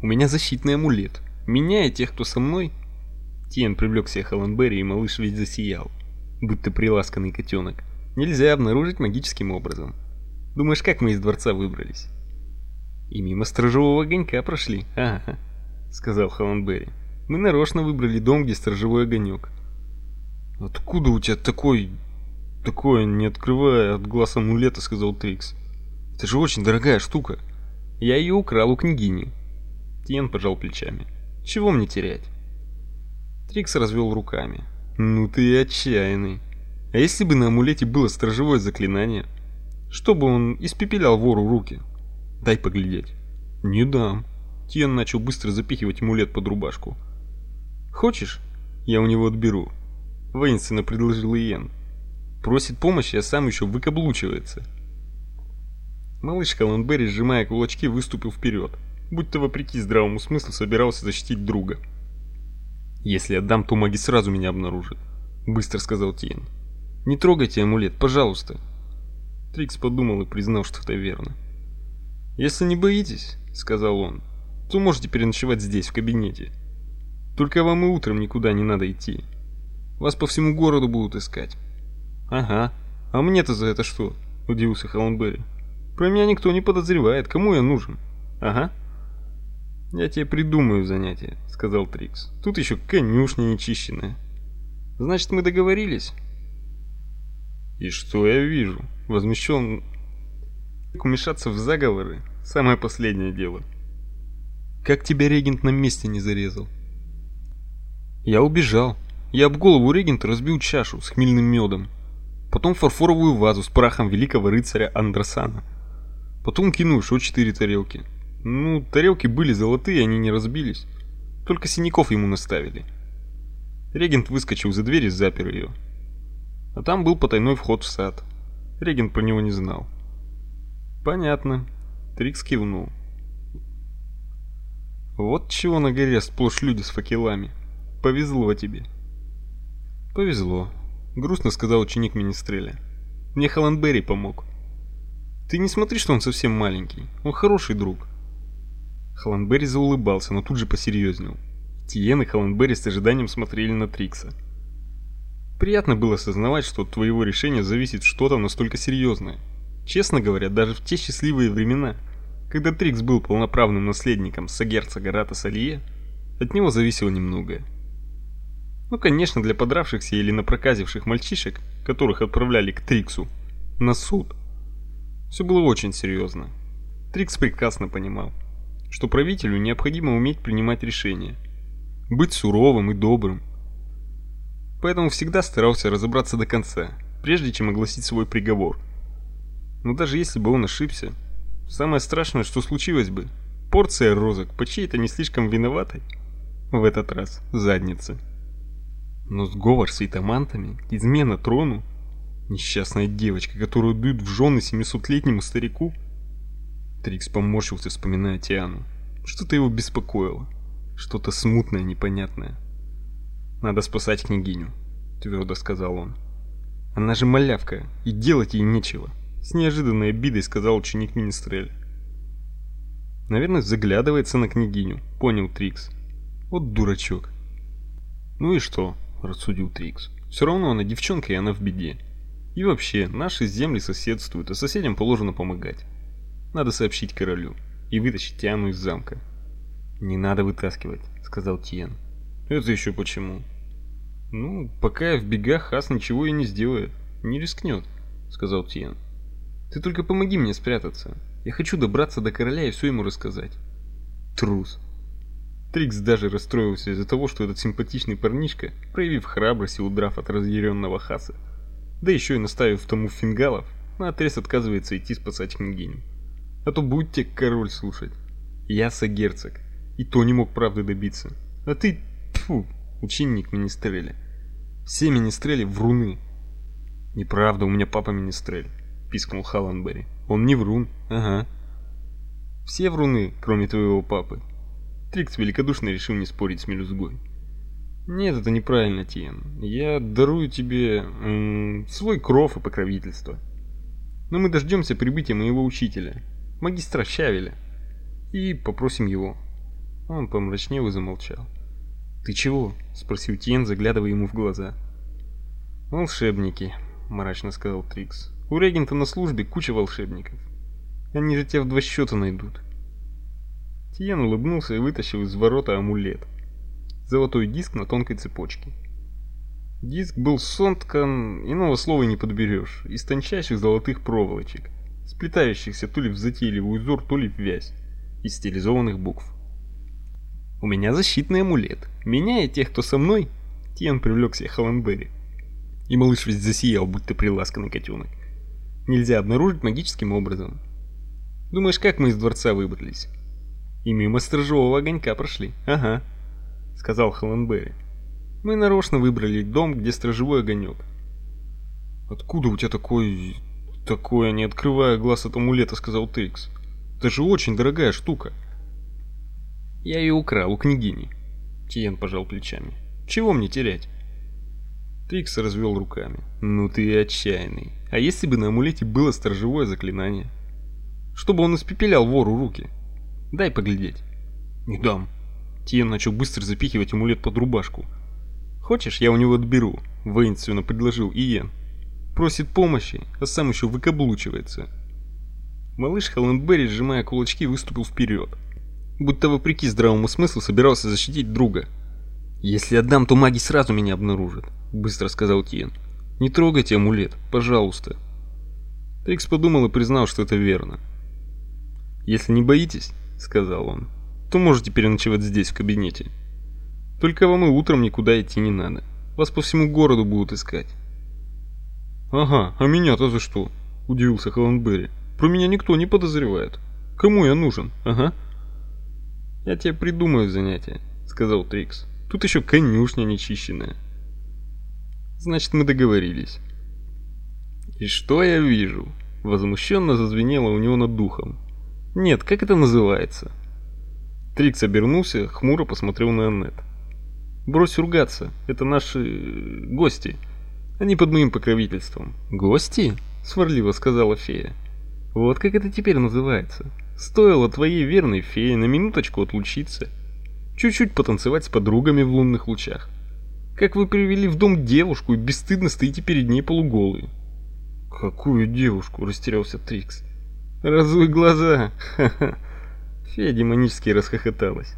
У меня защитный амулет. Меня и тех, кто со мной...» Тиен привлек себя Холленберри, и малыш весь засиял, будто приласканный котенок. «Нельзя обнаружить магическим образом. Думаешь, как мы из дворца выбрались?» «И мимо сторожевого огонька прошли, ага», — сказал Холленберри. «Мы нарочно выбрали дом, где сторожевой огонек». «Откуда у тебя такой... такое, не открывая от глаз амулета», — сказал Трикс. «Это же очень дорогая штука». «Я ее украл у княгини». Тиен пожал плечами. «Чего мне терять?» Трикс развел руками. «Ну ты отчаянный. А если бы на амулете было сторожевое заклинание? Чтобы он испепелял вору руки? Дай поглядеть». «Не дам». Тиен начал быстро запихивать амулет под рубашку. «Хочешь? Я у него отберу». Воинственно предложил Иен. Просит помощи, а сам еще выкаблучивается. Малыш Холленберри, сжимая кулачки, выступил вперед, будто вопреки здравому смыслу собирался защитить друга. «Если отдам, то маги сразу меня обнаружат», — быстро сказал Тиен. «Не трогайте амулет, пожалуйста». Трикс подумал и признал, что это верно. «Если не боитесь», — сказал он, — «то можете переночевать здесь, в кабинете. Только вам и утром никуда не надо идти. Вас по всему городу будут искать». «Ага, а мне-то за это что?» — удивился Холленберри. «Про меня никто не подозревает, кому я нужен?» «Ага». «Я тебе придумаю занятие», — сказал Трикс. «Тут еще конюшня нечищенная». «Значит, мы договорились?» «И что я вижу?» — возмущен... «Умешаться в заговоры — самое последнее дело». «Как тебя регент на месте не зарезал?» «Я убежал. Я об голову регента разбил чашу с хмельным медом. Потом фарфоровую вазу с прахом великого рыцаря Андросана. Потом кинул еще четыре тарелки». Ну, тарелки были золотые, они не разбились. Только синяков ему наставили. Регент выскочил за дверь и запер ее. А там был потайной вход в сад. Регент про него не знал. Понятно. Трикс кивнул. Вот чего на горе сплошь люди с факелами. Повезло тебе. Повезло, грустно сказал ученик Министреля. Мне Холландберри помог. Ты не смотри, что он совсем маленький. Он хороший друг. Холландберри заулыбался, но тут же посерьезнел. Тиен и Холландберри с ожиданием смотрели на Трикса. Приятно было осознавать, что от твоего решения зависит что-то настолько серьезное. Честно говоря, даже в те счастливые времена, когда Трикс был полноправным наследником сагерцога Рата Салие, от него зависело немногое. Ну, конечно, для подравшихся или напроказивших мальчишек, которых отправляли к Триксу, на суд. Все было очень серьезно. Трикс прекрасно понимал что правителю необходимо уметь принимать решения, быть суровым и добрым. Поэтому всегда старался разобраться до конца, прежде чем огласить свой приговор. Но даже если бы он ошибся, самое страшное, что случилось бы, порция розок по чьей-то не слишком виноватой, в этот раз задница. Но сговор с итамантами, измена трону, несчастная девочка, которую дают в жены семисотлетнему старику – Трикс поморщился, вспоминая Тиану. Что-то его беспокоило. Что-то смутное, непонятное. «Надо спасать княгиню», — твердо сказал он. «Она же малявка, и делать ей нечего», — с неожиданной обидой сказал ученик Министреля. «Наверное, заглядывается на княгиню», — понял Трикс. «Вот дурачок». «Ну и что?» — рассудил Трикс. «Все равно она девчонка, и она в беде. И вообще, наши земли соседствуют, а соседям положено помогать. Надо сообщить королю и вытащить Тиану из замка. Не надо вытаскивать, сказал Тиен. Это еще почему? Ну, пока я в бегах, Хас ничего и не сделает. Не рискнет, сказал Тиен. Ты только помоги мне спрятаться. Я хочу добраться до короля и все ему рассказать. Трус. Трикс даже расстроился из-за того, что этот симпатичный парнишка, проявив храбрость и удрав от разъяренного Хаса, да еще и наставив тому фингалов, наотрез отказывается идти спасать княгиню. А то будьте король слушать. Я сагерцог, и то не мог правды добиться. А ты, фу, ученик Министреля. Все Министрели вруны. Неправда, у меня папа Министрель, пискнул Халанбери. Он не врун, ага. Все вруны, кроме твоего папы. Трикс великодушно решил не спорить с мелюзгой. Нет, это неправильно, Тиен. Я дарую тебе свой кров и покровительство. Но мы дождемся прибытия моего учителя, магистра Щавеля, и попросим его. Он помрачнел и замолчал. «Ты чего?» — спросил Тиен, заглядывая ему в глаза. «Волшебники», — мрачно сказал Трикс. «У регента на службе куча волшебников. Они же тебя в два счета найдут». Тиен улыбнулся и вытащил из ворота амулет. Золотой диск на тонкой цепочке. Диск был соткан, иного слова не подберешь, из тончайших золотых проволочек, сплетающихся то ли в затейливый узор, то ли в вязь, из стилизованных букв. У меня защитный амулет. Меня и тех, кто со мной. Тиен привлек себе Холландберри. И малыш весь засиял, будто приласканный котенок. Нельзя обнаружить магическим образом. Думаешь, как мы из дворца выбрались? И мимо стражевого огонька прошли. Ага, сказал Холландберри. Мы нарочно выбрали дом, где стражевой огонек. Откуда у тебя такой... такое, не открывая глаз от амулета, сказал Трикс. Это же очень дорогая штука. Я ее украл у княгини. Тиен пожал плечами. Чего мне терять? Трикс развел руками. Ну ты отчаянный. А если бы на амулете было сторожевое заклинание? Чтобы он испепелял вору руки. Дай поглядеть. Не дам. Тиен начал быстро запихивать амулет под рубашку. Хочешь, я у него отберу? Воинственно предложил Иен. Просит помощи, а сам еще выкаблучивается. Малыш Холландберри, сжимая кулачки, выступил вперед будто вопреки здравому смыслу собирался защитить друга. «Если отдам, то маги сразу меня обнаружат», — быстро сказал Тиен. «Не трогайте амулет, пожалуйста». Трикс подумал и признал, что это верно. «Если не боитесь», — сказал он, — «то можете переночевать здесь, в кабинете. Только вам и утром никуда идти не надо. Вас по всему городу будут искать». «Ага, а меня-то за что?» — удивился Холландберри. «Про меня никто не подозревает. Кому я нужен? Ага». «Я тебе придумаю занятие», — сказал Трикс. «Тут еще конюшня нечищенная». «Значит, мы договорились». «И что я вижу?» — возмущенно зазвенело у него над духом. «Нет, как это называется?» Трикс обернулся, хмуро посмотрел на Аннет. «Брось ругаться, это наши... гости. Они под моим покровительством». «Гости?» — сварливо сказала фея. «Вот как это теперь называется». Стоило твоей верной фее на минуточку отлучиться, чуть-чуть потанцевать с подругами в лунных лучах. Как вы привели в дом девушку и бесстыдно стоите перед ней полуголые. Какую девушку? растерялся Трикс. Разуй глаза. Ха-ха. Фея демонически расхохоталась.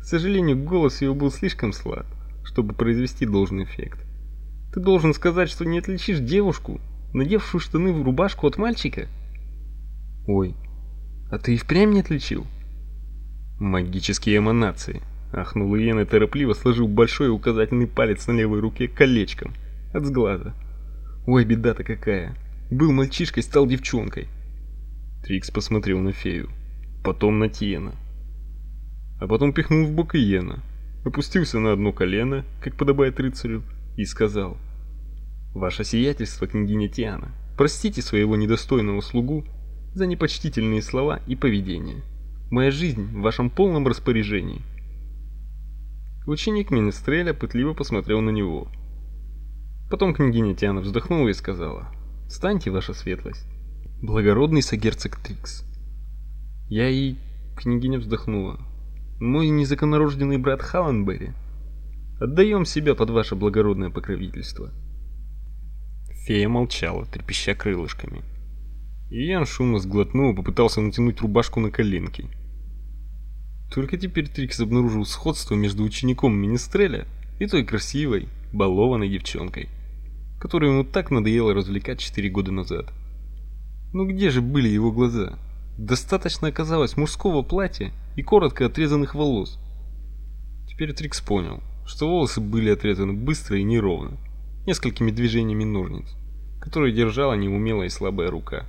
К сожалению, голос ее был слишком слаб, чтобы произвести должный эффект. Ты должен сказать, что не отличишь девушку, надевшую штаны в рубашку от мальчика. Ой, а ты и впрямь не отличил? Магические эманации. Ахнул Иен и торопливо сложил большой указательный палец на левой руке колечком от сглаза. Ой, беда-то какая. Был мальчишкой, стал девчонкой. Трикс посмотрел на фею, потом на Тиена. А потом пихнул в бок Иена, опустился на одно колено, как подобает рыцарю, и сказал: "Ваше сиятельство, княгиня Тиана, простите своего недостойного слугу за непочтительные слова и поведение. Моя жизнь в вашем полном распоряжении. Ученик Министреля пытливо посмотрел на него. Потом княгиня Тиана вздохнула и сказала: "Встаньте, ваша светлость, благородный сагерцог Трикс". Я и княгиня вздохнула. Мой незаконнорожденный брат Халанбери. Отдаем себя под ваше благородное покровительство. Фея молчала, трепеща крылышками. И Ян шумно сглотнул и попытался натянуть рубашку на коленки. Только теперь Трикс обнаружил сходство между учеником Министреля и той красивой, балованной девчонкой, которую ему так надоело развлекать четыре года назад. Ну где же были его глаза? Достаточно оказалось мужского платья и коротко отрезанных волос. Теперь Трикс понял, что волосы были отрезаны быстро и неровно, несколькими движениями ножниц, которые держала неумелая и слабая рука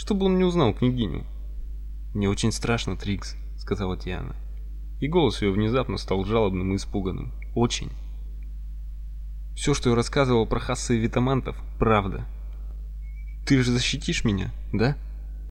чтобы он не узнал княгиню. «Мне очень страшно, Трикс», — сказала Тиана. И голос ее внезапно стал жалобным и испуганным. «Очень». Все, что я рассказывал про Хасса и Витамантов, правда. Ты же защитишь меня, да?